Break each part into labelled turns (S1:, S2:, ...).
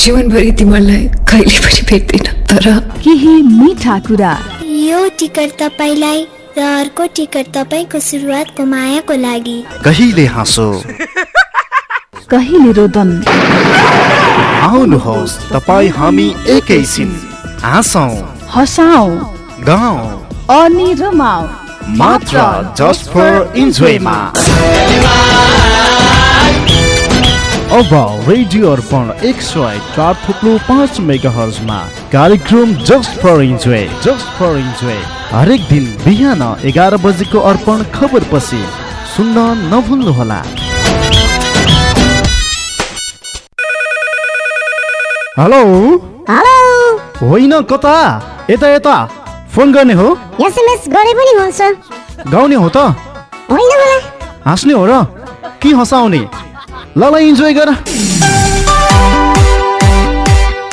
S1: जीवनभरि तिमीलाई कहिले पनि भेट्दिनँ तर
S2: केही मिठा कुरा।
S3: यो टिकट तपाईँलाई र अर्को टिकट तपाईँको सुरुवातको मायाको लागि।
S4: कहिले हाँसो?
S2: कहिले रोदन
S4: आउनुहोस् तपाईँ हामी एकैछिन हाँसौँ।
S2: हसाउ।
S4: गाउँ।
S2: अनि रमाउ
S4: मात्र जस्ट फर इन्जोयमा अब रेडियो अर्पण एक सय चार थुप्रो पाँच मेगा हर्जमा कार्यक्रम just for enjoy just for enjoy. हरेक दिन बिहान एघार बजेको अर्पण खबर पछि सुन्न नभुल्नुहोला। हेलो?
S5: हेलो?
S4: होइन कता? यता यता। फोन गर्ने हो?
S5: एसएमएस गरे पनि हुन्छ।
S4: गाउने हो त?
S5: होइन
S4: हाँस्ने हो र? के हँसाउने? ल ल इन्जोय गर।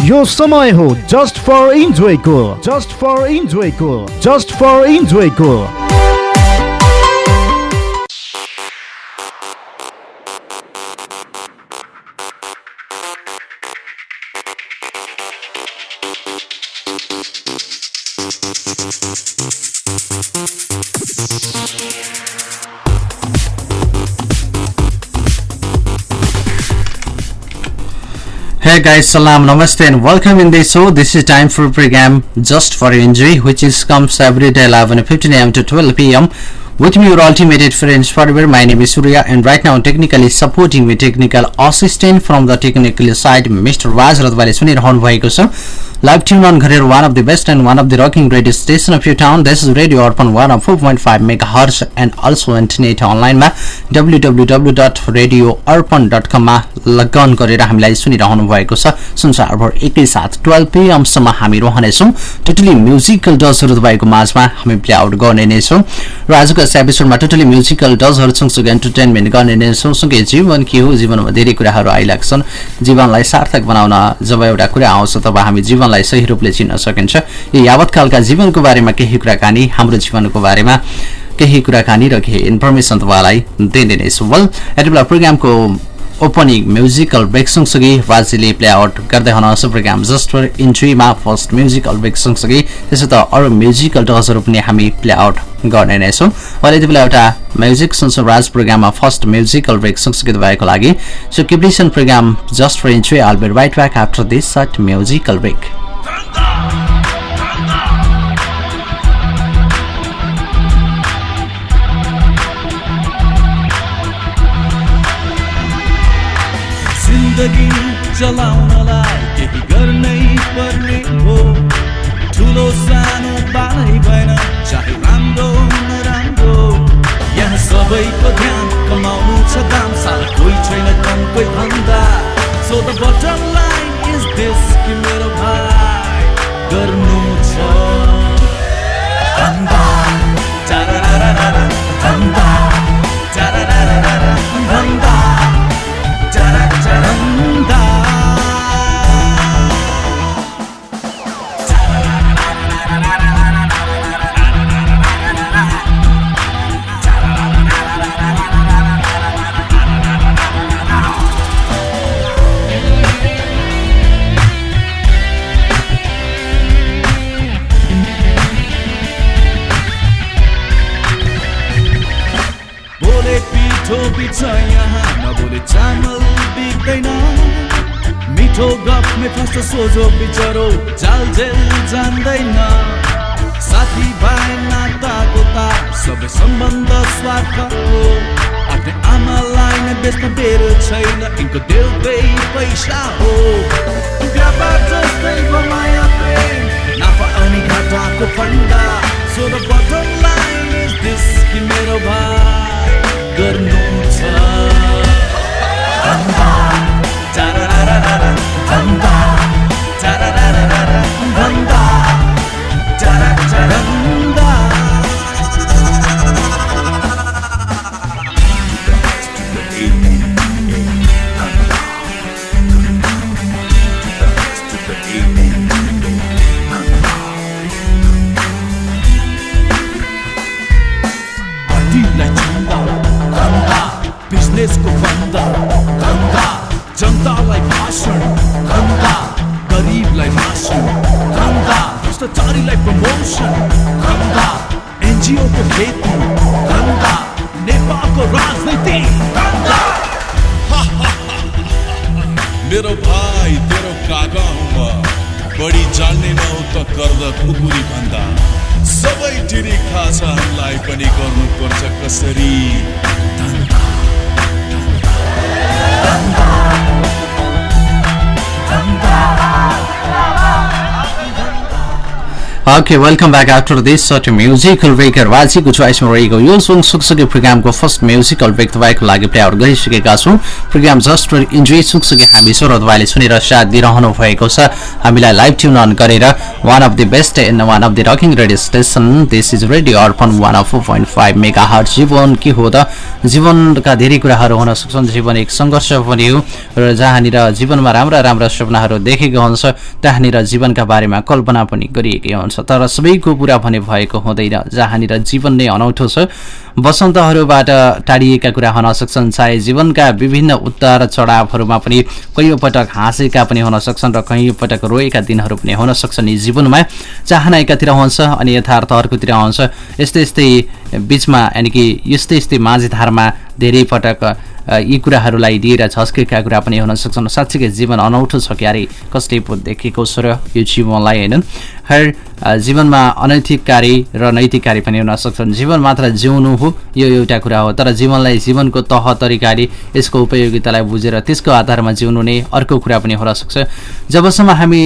S4: यो समय हो जस्ट फर इन्जोयको जस्ट फर इन्जोयको जस्ट फर इन्जोयको
S6: Hey guys, salam, namaste and welcome in this show. This is time for program Just for Enjoy which is comes every day 11 15 am to 12 pm. With me your ultimate friends forever. My name is Surya and right now technically supporting me technical assistant from the technical side Mr. Raj Radwale सुनिरहनु भएको छ of the best and one of the rocking radio station of you town this is radio Arpan one of four point five mega hertz and also internet अनलाइनमा W W W dot radio Arpan dot कममा लगन गरेर हामीलाई सुनिरहनु भएको छ। संसारभर एकैसाथ टुवेल्भ पिएमसम्म हामी रहनेछौँ। टोटली म्युजिकल डजहरू तपाईँको माझमा हामी प्ले आउट गर्ने नै छौँ। र आजको यस एपिसोडमा टोटली म्युजिकल डजहरू सँगसँगै एन्टरटेनमेन्ट गर्ने नै छौँ। सँगै जीवन के हो? जीवनमा धेरै कुराहरू आइलाग्छन्। जीवनलाई सार्थक बनाउन जब एउटा कुरा आउँछ तब हामी जीवनलाई सही रूपले चिन्न सकिन्छ। यो यावतकालका जीवनको बारेमा केही कुराकानी हाम्रो जीवनको बारेमा केही कुराकानी र केही इन्फर्मेसन तपाईँलाई दिने नै छु। वेल यति बेला प्रोग्रामको ओपनिङ म्युजिकल ब्रेक सँगसँगै राजीले प्ले आउट गर्दै हुनुहुन्छ प्रोग्राम जस्ट फर इन्ट्रीमा फर्स्ट म्युजिकल ब्रेक सँगसँगै त्यसो त अरू म्युजिकल डजहरू पनि हामी प्ले आउट गर्ने नै छौँ अहिले बेला एउटा म्युजिक सुन्छौँ राज प्रोग्राममा फर्स्ट म्युजिकल ब्रेक सँगसँगै तपाईँको लागि so keep listening programme just for entry all be right back after this short musical break
S7: जिन्दगी चलाउनलाई केही गर्नै पर्ने हो। ठुलो सानो बालै भएन चाहे राम्रो नराम्रो यहाँ सबैको ध्यान कमाउनु छ दाम साला कोही छैन कम कोही भन्दा so the bottom line is this सोझो बिचरो जाल जेल जान्दैन। साथी भाइ नाताको तार सबै सम्बन्ध स्वार्थको। आफ्नै आमालाई नै बेच्न बेरो छैन। यिनको देउतै पैसा हो।
S6: Okay, welcome back after this short musical break. चोइसमा रहेको यो सुन सुकसुकी प्रोग्रामको फर्स्ट म्युजिकल ब्रेक तपाईँको लागि प्ले आउट गरिसकेका छौँ। प्रोग्राम जस्ट इन्जोय सुकसुकी हामी सो र तपाईँले सुनेर साथ दिइरहनु भएको छ। हामीलाई लाइभ ट्युन अन गरेर one of the best and one of the rocking radio station this is radio Arpan one of point five mega hertz जीवन के हो त? जीवनका धेरै कुराहरू हुन सक्छन्। जीवन एक सङ्घर्ष पनि हो। र जहाँनिर जीवनमा राम्रा राम्रा सपनाहरू देखेको हुन्छ त्यहाँनिर जीवनका बारेमा कल्पना पनि गरिएकै हुन्छ। तर सबैको पुरा भने भएको हुँदैन। जहाँनिर जीवन नै अनौठो छ वसन्तहरूबाट टाढिएका कुरा हुन सक्छन्। चाहे जीवनका विभिन्न उतार चढावहरूमा पनि कैयौँ पटक हाँसेका पनि हुन सक्छन् र कैयौँ पटक रोएका दिनहरू पनि हुन सक्छन्। यी जीवनमा चाहना एकातिर हुन्छ अनि यथार्थ अर्कोतिर हुन्छ। यस्तै यस्तै बिचमा यानि कि यस्तै यस्तै माझीधारमा धेरै पटक यी कुराहरूलाई लिएर झस्केका कुरा पनि हुन सक्छन्। साँच्चीकै जीवन अनौठो छ क्यारे? कसले देखेको छ र यो जीवनलाई होइन हर जीवनमा अनैतिक कार्य र नैतिक कार्य पनि हुन सक्छन्। जीवन मात्र जिउनु हो यो एउटा कुरा हो। तर जीवनलाई जीवनको तह तरिकाले यसको उपयोगितालाई बुझेर त्यसको आधारमा जिउनु नै अर्को कुरा पनि हुन सक्छ। जबसम्म हामी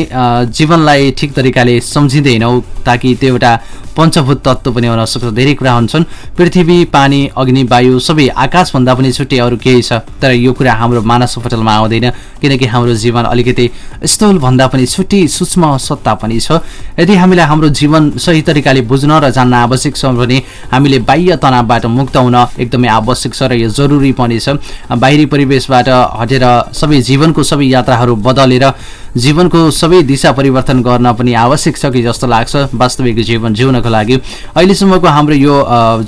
S6: जीवनलाई ठिक तरिकाले सम्झिँदैनौँ ताकि त्यो एउटा पञ्चभूत तत्त्व पनि हुन सक्छ। धेरै कुरा हुन्छन्। पृथ्वी पानी अग्नि वायु सबै आकाशभन्दा पनि छुट्टै अरू केही छ तर यो कुरा हाम्रो मानस पटलमा आउँदैन किनकि हाम्रो जीवन अलिकति स्थूलभन्दा पनि छुट्टी सूक्ष्म सत्ता पनि छ। यदि हामीलाई हाम्रो जीवन सही तरिकाले बुझ्न र जान्न आवश्यक छ भने हामीले बाह्य तनावबाट मुक्त हुन एकदमै आवश्यक छ र यो जरुरी पनि छ। बाहिरी परिवेशबाट हटेर सबै जीवनको सबै यात्राहरू बदलेर जीवनको सबै दिशा परिवर्तन गर्न पनि आवश्यक छ कि जस्तो लाग्छ वास्तविक जीवन जिउनको लागि। अहिलेसम्मको हाम्रो यो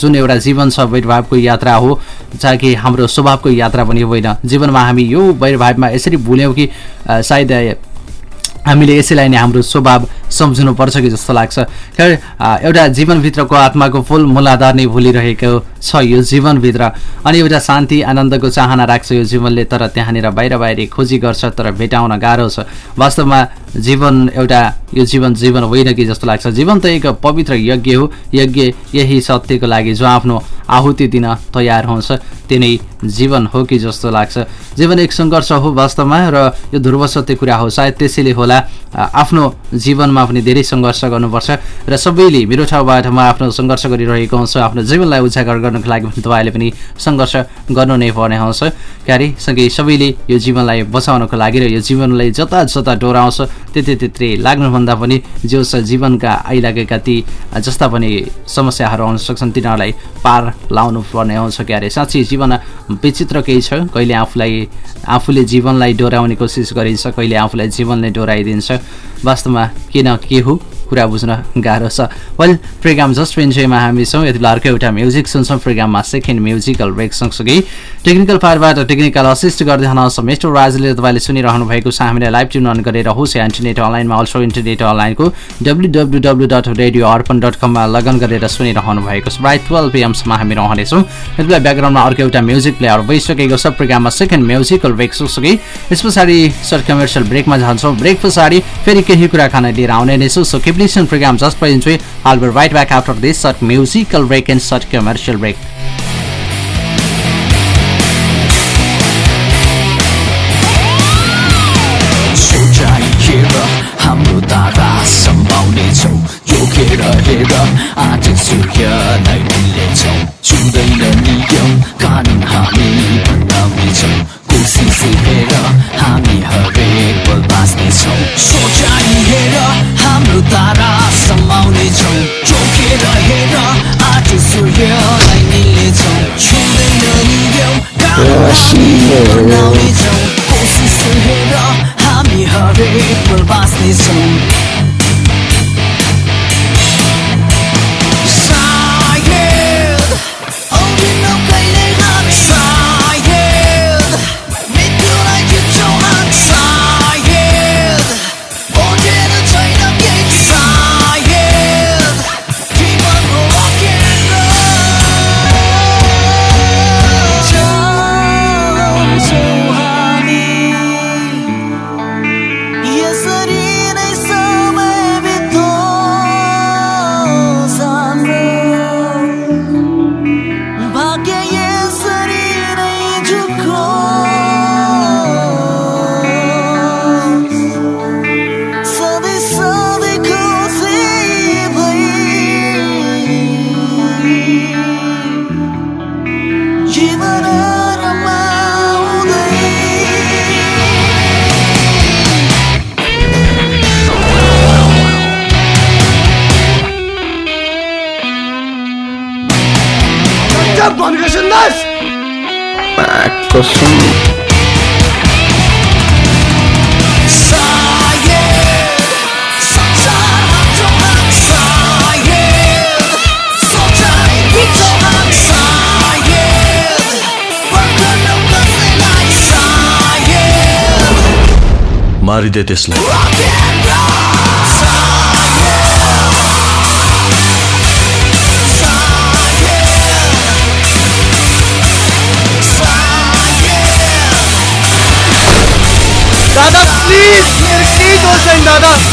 S6: जुन एउटा जीवन छ वैरभावको यात्रा हो चाहे कि हाम्रो स्वभावको यात्रा पनि होइन। जीवनमा हामी यो वैरभावमा यसरी भुल्यौँ कि सायद हामीले यसैलाई नै हाम्रो स्वभाव सम्झिनुपर्छ कि जस्तो लाग्छ। एउटा जीवनभित्रको आत्माको फुल मूलाधार नै भुलिरहेको छ यो जीवनभित्र। अनि एउटा शान्ति आनन्दको चाहना राख्छ यो जीवनले तर त्यहाँनिर बाहिर बाहिरी खोजी गर्छ तर भेटाउन गाह्रो छ। वास्तवमा जीवन एउटा यो जीवन जीवन होइन कि जस्तो लाग्छ। जीवन त एक पवित्र यज्ञ हो। यज्ञ यही सत्यको लागि जो आफ्नो आहुति दिन तयार हुन्छ। त्यो नै जीवन हो कि जस्तो लाग्छ। जीवन एक सङ्घर्ष हो वास्तवमा र यो ध्रुव सत्य कुरा हो। सायद त्यसैले होला आफ्नो जीवनमा पनि धेरै सङ्घर्ष गर्नुपर्छ र सबैले मेरो ठाउँबाट म आफ्नो सङ्घर्ष गरिरहेको हुन्छु आफ्नो जीवनलाई उजागर गर्नको लागि पनि तपाईँले पनि सङ्घर्ष गर्नु नै पर्ने हुन्छ। क्यारे सँगै सबैले यो जीवनलाई बचाउनको लागि र यो जीवनलाई जता जता डोराउँछ त्यति त्यत्रै लाग्नुभन्दा पनि जो जीवनका आइलागेका ती जस्ता पनि समस्याहरू आउन सक्छन् तिनीहरूलाई पार लाउनु पर्ने हुन्छ। क्यारे साँच्चै जीवन विचित्र केही छ। कहिले आफूलाई आफूले जीवनलाई डोराउने कोसिस गरिन्छ कहिले आफूलाई जीवनले डोराइदिन्छ। वास्तवमा के न के हो? कुरा बुझ्न गाह्रो छ। वेल प्रोग्राम जस्ट इन्जोयमा हामी छौँ। यति बेला अर्को एउटा म्युजिक सुन्छौँ। प्रोग्राममा सेकेन्ड म्युजिकल ब्रेक सँगसँगै टेक्निकल पार्टबाट टेक्निकल असिस्ट गर्दै हुनुहुन्छ मिस्टर राजले। तपाईँले सुनिरहनु भएको छ। हामीलाई लाइभ ट्युन अन गरेर होस्। या इन्टरनेट अनलाइनमा अल्सो इन्टरनेट अनलाइनको W W W dot radio Arpan dot कममा लगन गरेर सुनिरहनु भएको छ। बाई टुवेल्भ पिएमसम्म हामी रहनेछौँ। यति बेला ब्याकग्राउन्डमा अर्को एउटा म्युजिक प्लेयर भइसकेको छ। प्रोग्राममा सेकेन्ड म्युजिकल ब्रेक सँगसँगै यस पछाडि सर्ट कमर्सियल ब्रेकमा जान्छौँ। ब्रेक पछाडि फेरि केही कुरा खान लिएर आउने नै छु। So listen programme just for enjoy I'll be right back after this short musical break and short commercial break.
S8: हाम्रो तारा सम्भाउनेछौ जोखेर हेर आज सूर्यलाई मिल्नेछौ कानुन हामी हेर बाँच्नेछौँ り出てしまう。ダダプリーズメ
S9: ル
S10: キ
S11: ーど
S9: うしたいんだダ
S2: ダ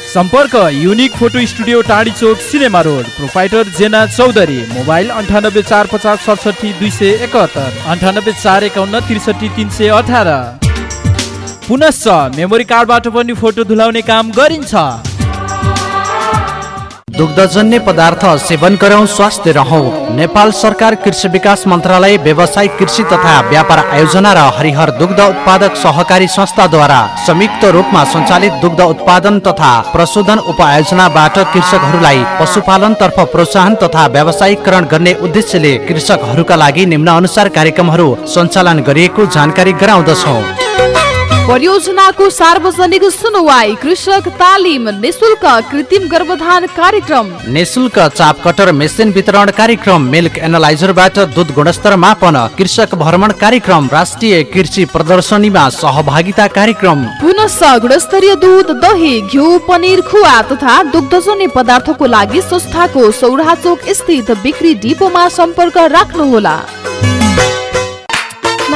S12: सम्पर्क unique photo studio Tadhi chowk cinema road proprietor Jena Chaudhary mobile अन्ठानब्बे चार पचास सडसठी दुई सय एकहत्तर अन्ठानब्बे चार एकाउन्न त्रिसठी तिन सय अठार। पुनश्च मेमोरी कार्डबाट पनि फोटो धुलाउने काम गरिन्छ।
S13: दुग्धजन्य पदार्थ सेवन गरौँ स्वास्थ्य रहौँ। नेपाल सरकार कृषि विकास मन्त्रालय व्यावसायिक कृषि तथा व्यापार आयोजना र हरिहर दुग्ध उत्पादक सहकारी संस्थाद्वारा संयुक्त रूपमा सञ्चालित दुग्ध उत्पादन तथा प्रशोधन उपायोजनाबाट कृषकहरूलाई पशुपालन तर्फ प्रोत्साहन तथा व्यावसायिकरण गर्ने उद्देश्यले कृषकहरूका लागि निम्न अनुसार कार्यक्रमहरू सञ्चालन गरिएको जानकारी गराउँदछौँ।
S2: परियोजनाको सार्वजनिक सुनवाई कृषक तालिम निशुल्क कृत्रिम गर्भधान कार्यक्रम।
S13: निशुल्क चाप कटर मेसिन वितरण कार्यक्रम मिल्क एनालाइजरबाट दुध गुणस्तर मापन कृषक भ्रमण कार्यक्रम राष्ट्रिय कृषि प्रदर्शनीमा सहभागिता कार्यक्रम।
S2: पुनः गुणस्तरीय दुध दही घिउ पनिर खुवा तथा दुग्धजन्य पदार्थको लागि संस्थाको सौराहा चोक स्थित बिक्री डिपोमा सम्पर्क राख्नुहोला।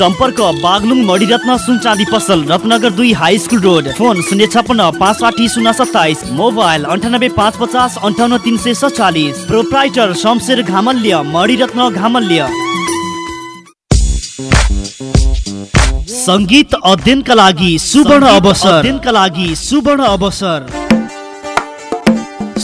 S14: सम्पर्क बागलुङ मणिरत्न सुनचाँदी पसल रत्नगर दुई हाई स्कुल रोड। फोन शून्य छपन्न पाँच साठी शून्य सत्ताइस। मोबाइल अन्ठानब्बे पाँच पचास अन्ठाउन्न तिन सय सत्तालिस प्रोप्राइटर शमशेर घामल्य मणिरत्न घामल्य। सङ्गीत अध्ययनका लागि सुवर्ण अवसर। अध्ययनका लागि सुवर्ण अवसर।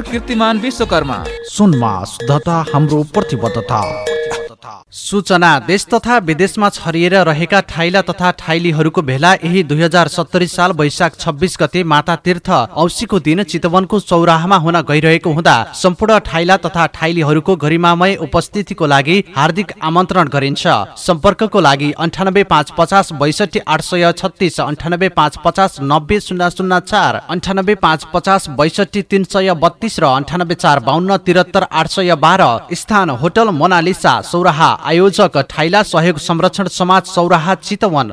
S15: कीर्तिमान विश्वकर्मा।
S13: सुनमा शुद्धता हाम्रो प्रतिबद्धता। सूचना देश तथा विदेशमा छरिएर रहेका ठाइला तथा ठाइलीहरूको भेला यही दुई हजार सत्तरी साल वैशाख छब्बिस गते माता तीर्थ औसीको दिन चितवनको चौराहामा हुन गइरहेको हुँदा सम्पूर्ण ठाइला तथा ठाइलीहरूको गरिमामय उपस्थितिको लागि हार्दिक आमन्त्रण गरिन्छ। सम्पर्कको लागि अन्ठानब्बे पाँच पचास बैसठी आठ सय छत्तिस अन्ठानब्बे पाँच पचास नब्बे शून्य शून्य चार अन्ठानब्बे पाँच पचास बैसठी तिन सय बत्तिस। र अन्ठानब्बे चार बाहन्न त्रिहत्तर आठ सय बाह्र स्थान होटल मोनालिसा सौराहा आयोजक ठाइला सहयोग संरक्षण समाज सौराहा चितवन।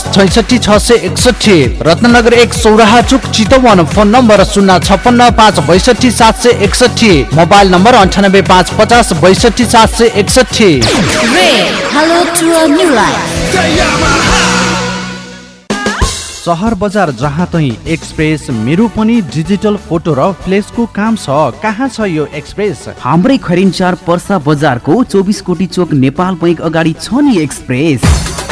S13: छैसठी छ सय एकसठी रत्नगर एक सौराहा चुक चितवन फोन नम्बर शून्य छप्पन्न पाँच बैसठी सात सय एकसठी मोबाइल नम्बर अन्ठानब्बे पाँच पचास बैसठी सात सय एकसठी. सहर बजार जहाँ तै एक्सप्रेस मेरो पनि डिजिटल फोटो र फ्लेसको काम छ। कहाँ छ यो एक्सप्रेस?
S16: हाम्रै खरिन्चार पर्सा बजारको चौबिस कोटी चोक नेपाल बैङ्क अगाडि छ नि एक्सप्रेस।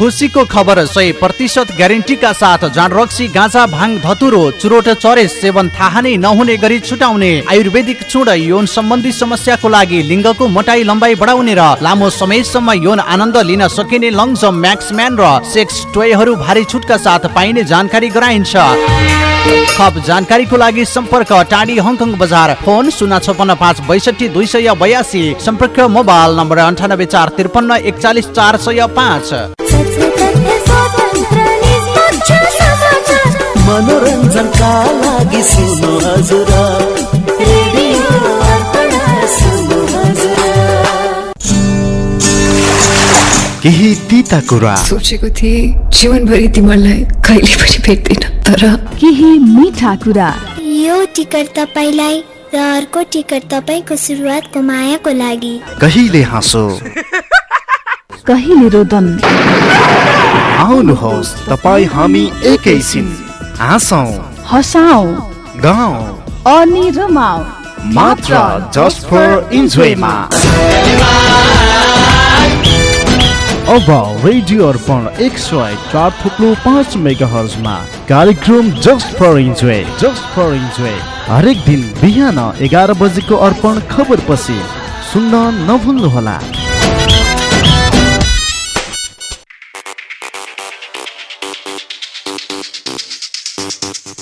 S6: खुसीको खबर सय प्रतिशत ग्यारेन्टीका साथ रक्सी गाँजा भाङ धतुरो चुरोट चरेस सेवन थाहा नै नहुने गरी छुटाउने आयुर्वेदिक चुड यौन सम्बन्धी समस्याको लागि लिङ्गको मोटाई लम्बाइ बढाउने र लामो समयसम्म यौन आनन्द लिन सकिने लङ्जम म्याक्सम्यान र सेक्स टोयहरू भारी छुटका साथ पाइने जानकारी गराइन्छ। थप जानकारीको लागि सम्पर्क टाढी हङकङ बजार। फोन शून्य छपन्न पाँच बैसठी दुई सय बयासी। सम्पर्क मोबाइल नम्बर अन्ठानब्बे चार त्रिपन्न एकचालिस चार सय पाँच।
S8: मनोरञ्जनका लागि सुन्नु हजुर सुन्नु हजुर
S13: केही तिता कुरा
S1: सोचेको थिएँ जीवनभरि तिमीलाई कहिले पनि भेट्दिन तर
S2: केही मिठा कुरा
S4: यो टिकट तपाईँलाई र अर्को टिकट तपाईँको सुरुवातको मायाको लागि
S13: कहिले हाँसो
S2: कहिले रोदन
S13: आउनुहोस् तपाईँ हामी एकैछिन हाँसौँ
S2: हसाउ
S13: गाउँ
S2: अनि रमाउ
S13: मात्र जस्ट फर इन्जोयमा अब रेडियो अर्पण एक सय चार थुप्लो पाँच मेगा हर्जमा कार्यक्रम just for enjoy just for enjoy हरेक दिन बिहान एघार बजेको अर्पण खबर पछि सुन्न नभुल्नुहोला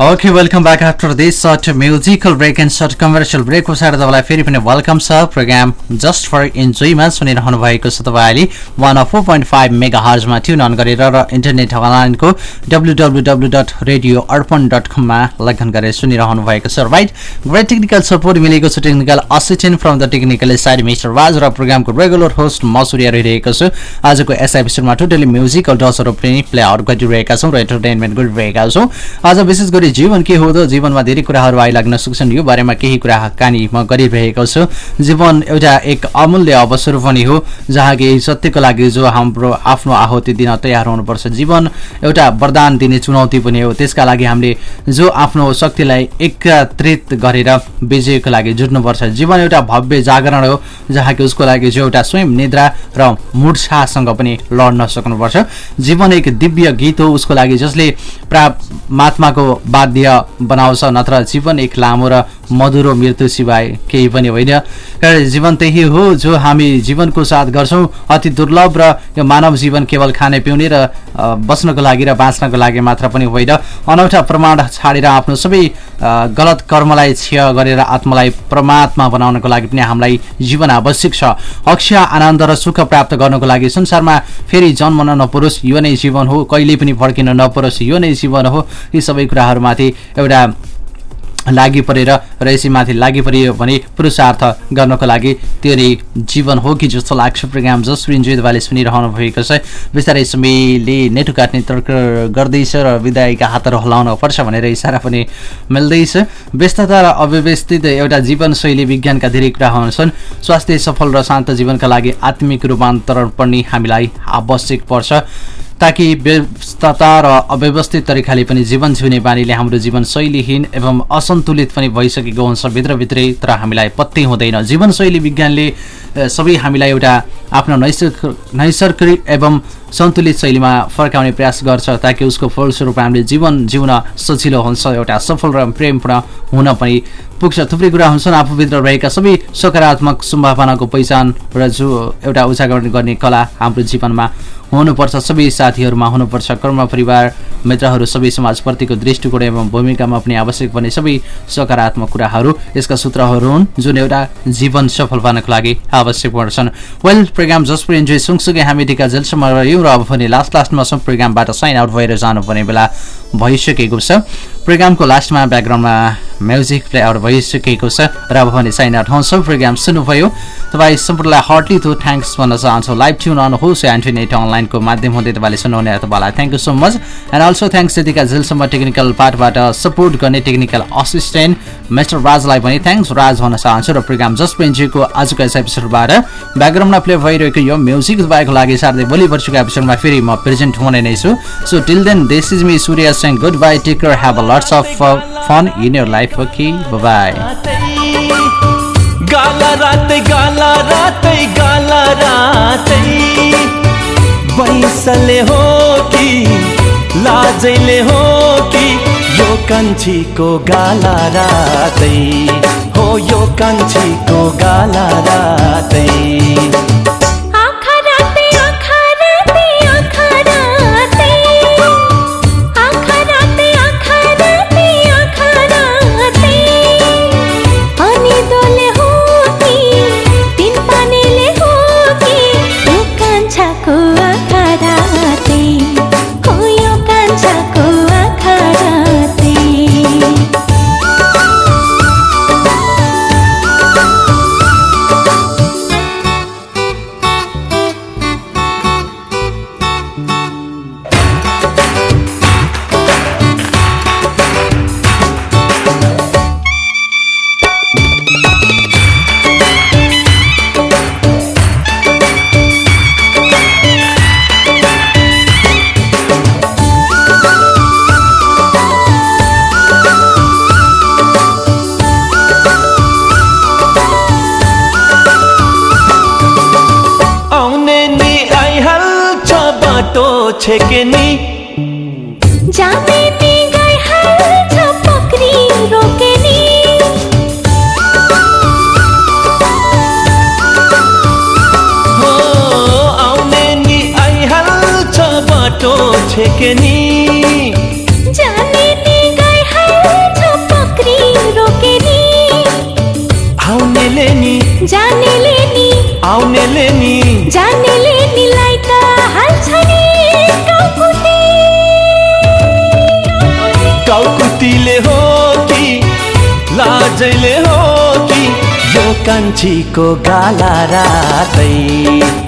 S6: Okay welcome back after this short musical break and short commercial break पछाडि तपाईँलाई फेरि पनि वेलकम छ। प्रोग्राम जस्ट फर इन्जोयमा सुनिरहनु भएको छ तपाईँले। One four point five mega हर्जमा tune on गरेर र इन्टरनेट अनलाइनको W W W dot radio Arpan dot कममा लगन गरेर सुनिरहनु भएको छ। राइट ग्रेट टेक्निकल सपोर्ट मिलेको छ technical assistant from the technical side mister Raj र प्रोग्रामको रेगुलर होस्ट म सूर्य रहिरहेको छु। आजको यस एपिसोडमा टोटली म्युजिकल डसहरू पनि प्ले आउट गरिरहेका छौँ र इन्टरटेनमेन्ट गरिरहेका छौँ। आज विशेष गरी जीवन के हो त? जीवनमा धेरै कुराहरू आइलाग्न सक्छन्। यो बारेमा केही कुरा कानी म गरिरहेको छु। जीवन एउटा एक अमूल्य अवसर पनि हो जहाँ कि सत्यको लागि जो हाम्रो आफ्नो आहुति दिन तयार हुनुपर्छ। जीवन एउटा वरदान दिने चुनौती पनि हो। त्यसका लागि हामीले जो आफ्नो शक्तिलाई एकत्रित गरेर विजयको लागि जुट्नुपर्छ। जीवन एउटा भव्य जागरण हो जहाँ कि उसको लागि जो एउटा स्वयं निद्रा र मूर्छासँग पनि लड्न सक्नुपर्छ। जीवन एक दिव्य गीत हो उसको लागि जसले परमात्माको बाध्य बनाउँछ नत्र जीवन एक लामो र मधुरो मृत्यु सिवाय केही पनि होइन। जीवन त्यही हो जो हामी जीवनको साथ गर्छौँ। अति दुर्लभ र यो मानव जीवन केवल खाने पिउने र बस्नको लागि र बाँच्नको लागि मात्र पनि होइन। अनौठा प्रमाण छाडेर आफ्नो सबै गलत कर्मलाई क्षय गरेर आत्मालाई परमात्मा बनाउनको लागि पनि हामीलाई जीवन आवश्यक छ। अक्षय आनन्द र सुख प्राप्त गर्नको लागि संसारमा फेरि जन्मन नपरोस् यो नै जीवन हो। कहिले पनि फर्किन नपरोस् यो नै जीवन हो। यी सबै कुराहरूमाथि एउटा लागि परेर र यसैमाथि लागि परियो भने पुरुषार्थ गर्नको लागि त्यो नै जीवन हो कि जस्तो लाग्छ प्रोग्राम जसरी इन्जोय तपाईँले सुनिरहनु भएको छ। बिस्तारै समयले नेटु काट्ने तर्क गर्दैछ र विदायका हातहरू हलाउन पर्छ भनेर इसारा पनि मिल्दैछ। व्यस्तता र अव्यवस्थित एउटा जीवनशैली विज्ञानका धेरै कुरा हुन्छन् स्वास्थ्य सफल र शान्त जीवनका लागि आत्मिक रूपान्तरण पनि हामीलाई आवश्यक पर्छ। ताकि व्यस्तता र अव्यवस्थित तरिकाले पनि जीवन जिउने बानीले हाम्रो जीवनशैलीहीन एवं असन्तुलित पनि भइसकेको हुन्छ। भित्रभित्रै तर हामीलाई पत्तै हुँदैन। जीवनशैली विज्ञानले सबै हामीलाई एउटा आफ्नो नैसर्गिक नैसर्गिक एवं सन्तुलित शैलीमा फर्काउने प्रयास गर्छ ताकि उसको फलस्वरूप हामीले जीवन जिउन सजिलो हुन्छ। एउटा सफल र प्रेमपूर्ण हुन पनि पुग्छ। थुप्रै कुरा हुन्छन्। आफूभित्र रहेका सबै सकारात्मक सम्भावनाको पहिचान र जो एउटा उजागर गर्ने कला हाम्रो जीवनमा हुनुपर्छ। सबै साथीहरूमा हुनुपर्छ। कर्म परिवार मित्रहरू सबै समाजप्रतिको दृष्टिकोण एवं भूमिकामा पनि आवश्यक पर्ने सबै सकारात्मक कुराहरू यसका सूत्रहरू हुन् जुन एउटा जीवन सफल पार्नको लागि आवश्यक पर्छन्। वेल प्रोग्राम जसको इन्जोय सँगसँगै हामी टिका जेलसम्म रह्यौँ र अब भने लास्ट लास्टमा सब प्रोग्रामबाट साइन आउट भएर जानुपर्ने बेला भइसकेको छ। प्रोग्रामको लास्टमा ब्याकग्राउन्डमा म्युजिक प्ले आउट भइसकेको छ। र अब भने साइन हुन्छ प्रोग्राम सुन्नुभयो। तपाईँ सम्पूर्णलाई हार्टली थो थ्याङ्क्स भन्न चाहन्छु। लाइभ ट्युन अनुहोस् इन्टरनेट अनलाइनको माध्यम हुँदै तपाईँले सुनाउने तपाईँलाई thank you so much and also thanks यतिका जेलसम्म टेक्निकल पार्टबाट सपोर्ट गर्ने टेक्निकल असिस्टेन्ट मिस्टर राजलाई पनि थ्याङ्क्स राज भन्न चाहन्छु र प्रोग्राम जस्ट पेन्जीको आजको यस एपिसोडबाट ब्याकग्राउन्डमा प्ले भइरहेको यो म्युजिक तपाईँको लागि सार्दै भोलि पर्सिको एपिसोडमा फेरि म प्रेजेन्ट हुने नै छु। So till then this is me Surya Singh good bye take care have a lots of fun in your life okay bye
S17: गाला रातै गाला रातै गाला रातै। बैसले हो कि लाजैले हो कि यो कान्छीको गाला रातै। हो यो कान्छीको गाला रातै। टाउकुटीले हो कि लाजैले हो कि यो कान्छीको गाला रातै।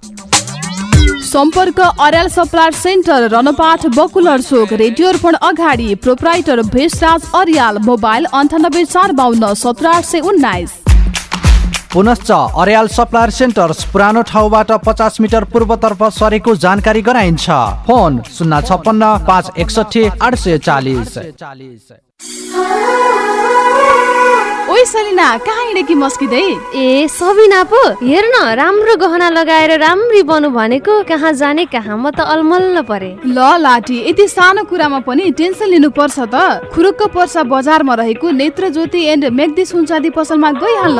S2: सम्पर्क अर्याल सप्लायर सेन्टर रनपाठ बकुलर चोक रेडियो अर्पण अगाडि प्रोपराइटर भेषराज अर्याल मोबाइल अन्ठानब्बे चार बाहन्न सत्र आठ सय उन्नाइस।
S13: पुनश्च अर्याल सप्लायर सेन्टर्स पुरानो ठाउँबाट पचास मिटर पूर्वतर्फ सरेको जानकारी गराइन्छ। फोन शून्य छप्पन्न पाँच एकसठी आठ सय चालिस।
S2: ओइ सलिना कहाँ हिँडेकी मस्किँदै?
S18: ए सबिना पो हेर न राम्रो गहना लगाएर राम्री बनु भनेको कहाँ जाने कहाँ म त अलमल्ल परे।
S2: ल लाटी यति सानो कुरामा पनि टेन्सन लिनु पर्छ त। खुरुक्क पर्सा बजारमा रहेको नेत्र ज्योति एन्ड मेग्दी सुनचाँदी पसलमा गइहाल्न।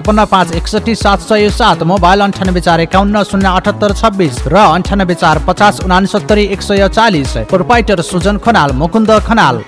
S13: छपन्न पाँच एकसठी सात सय सात मोबाइल अन्ठानब्बे चार एकाउन्न शून्य अठहत्तर छब्बिस र अन्ठानब्बे चार पचास उनासत्तरी एक सय चालिस प्रोपाइटर सुजन खनाल मुकुन्द खनाल।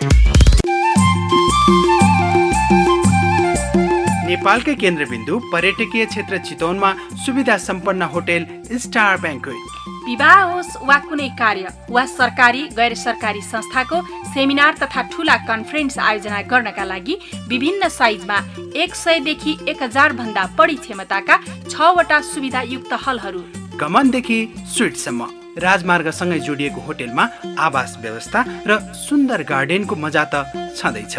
S19: नेपालकै केन्द्रबिन्दु पर्यटकीय क्षेत्र चितवनमा सुविधा सम्पन्न होटेल स्टार ब्याङ्कवेट
S20: विवाह होस् वा कुनै कार्य वा सरकारी गैर सरकारी संस्थाको सेमिनार तथा ठुला कन्फरेन्स आयोजना गर्नका लागि विभिन्न साइजमा एक सयदेखि एक हजार भन्दा बढी क्षमताका छवटा सुविधायुक्त हलहरू।
S19: गमनदेखि स्विटसम्म राजमार्गसँगै जोडिएको होटेलमा आवास व्यवस्था र सुन्दर गार्डनको मजा त छँदैछ।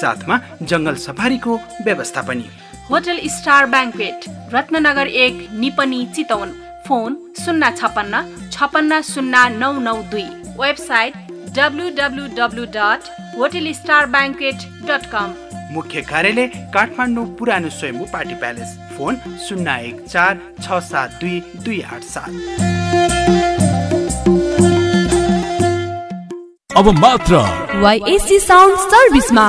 S19: साथमा जङ्गल सफारीको व्यवस्था पनि।
S20: होटल स्टार ब्याङ्कवेट रत्ननगर एक निपनी चितवन। फोन शून्य छपन्न छपन्न शून्य नौ नौ दुई। Website W W W dot hotel star banquet dot com
S19: मुख्य कार्यालय काठमाडौँ पुरानो स्वयम्भू पार्टी प्यालेस। फोन शून्य एक चार छ सात दुई दुई आठ सात।
S21: अब मात्र
S22: वाइएससी साउन्ड सर्भिसमा।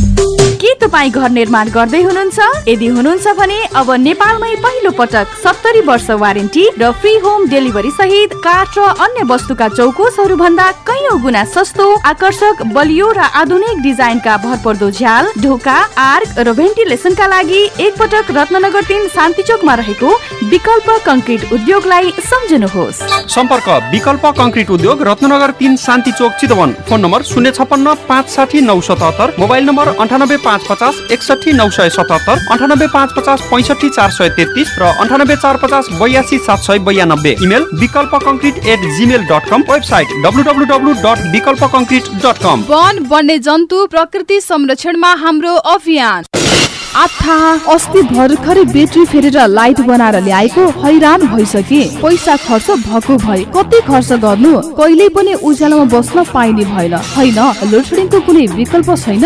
S2: तपाईँ घर निर्माण गर्दै हुनुहुन्छ? यदि हुनुहुन्छ भने अब नेपालमै पहिलो पटक सत्तरी वर्ष वारेन्टी र फ्री होम डेलिभरी सहित काठ र अन्य वस्तुका चौकोसहरू भन्दा कैयौँ गुणा सस्तो आकर्षक बलियो र आधुनिक डिजाइनका भरपर्दो झ्याल ढोका आर्क र भेन्टिलेसनका लागि एकपटक रत्नगर तिन शान्ति चोकमा रहेको विकल्प कङ्क्रिट उद्योगलाई सम्झनुहोस्।
S23: सम्पर्क विकल्प कङ्क्रिट उद्योग रत्नगर तिन शान्ति चोक चितवन। फोन नम्बर शून्य छपन्न पाँच साठी नौ सतहत्तर। मोबाइल नम्बर अन्ठानब्बे पाँच पचास एकसठी नौ सय सतहत्तर। अन्ठानब्बे पाँच पचास पैँसठी चार सय तेत्तिस र अन्ठानब्बे चार पचास बयासी सात सय बयानब्बे। Email Vikalp concrete at gmail dot com. Website W W W dot Vikalp concrete dot com.
S2: वन वन्य जन्तु प्रकृति संरक्षणमा हाम्रो अभियान। आथा अस्ति भर्खरै ब्याट्री फेरेर लाइट बनाएर ल्याएको हैरान भइसके। पैसा खर्च भएको भए कति खर्च गर्नु? कहिल्यै पनि उज्यालोमा बस्न पाइने भएन। होइन लोडसेडिङको कुनै विकल्प छैन।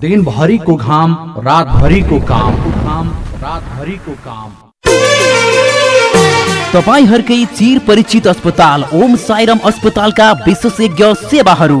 S24: दिनभरिको घाम रातभरिको काम। घाम रातभरिको काम
S16: तपाईँहरूकै चिर परिचित अस्पताल ओम साइरम अस्पतालका विशेषज्ञ सेवाहरू।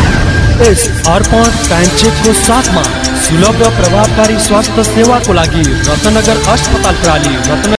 S25: Arpan साथमा सुलभ र प्रभावकारी स्वास्थ्य सेवाको लागि रत्नगर अस्पताल प्राली रत्न